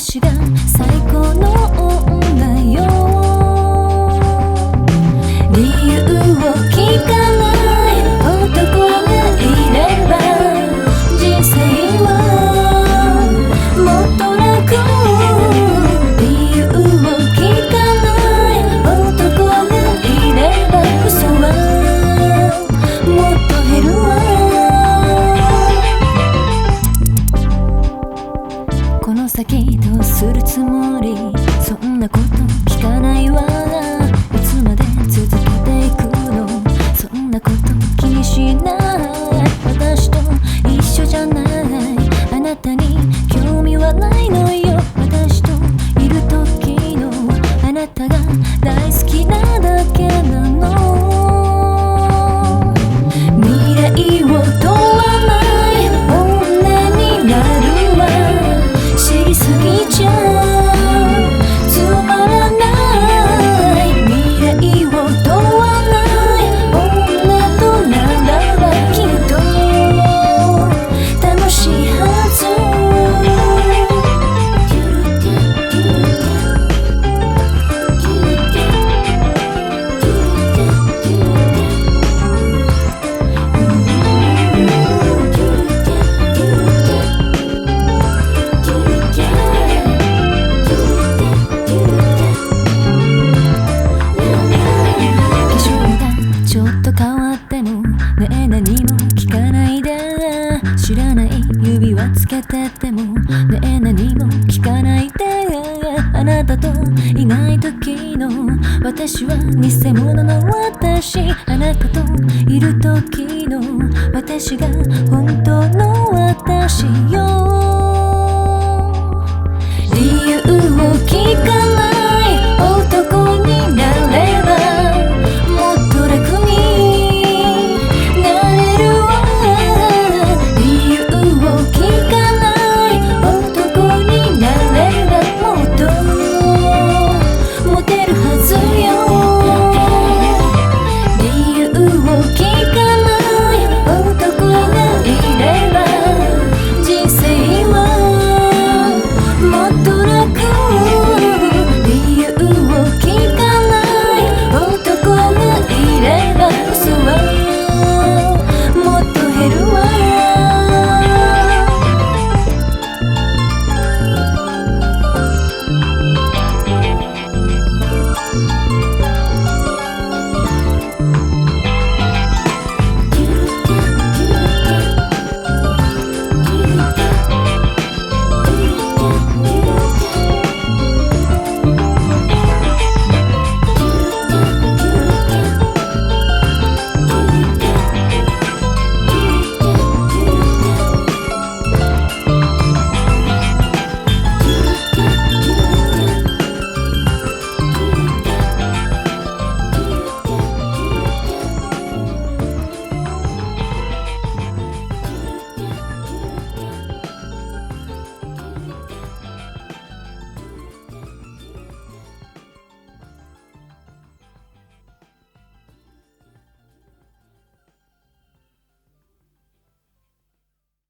私が最高の女よないのよ何も聞かないで知らない指輪つけててもねえ何も聞かないであなたといない時の私は偽物の私あなたといる時の私が本当の私よ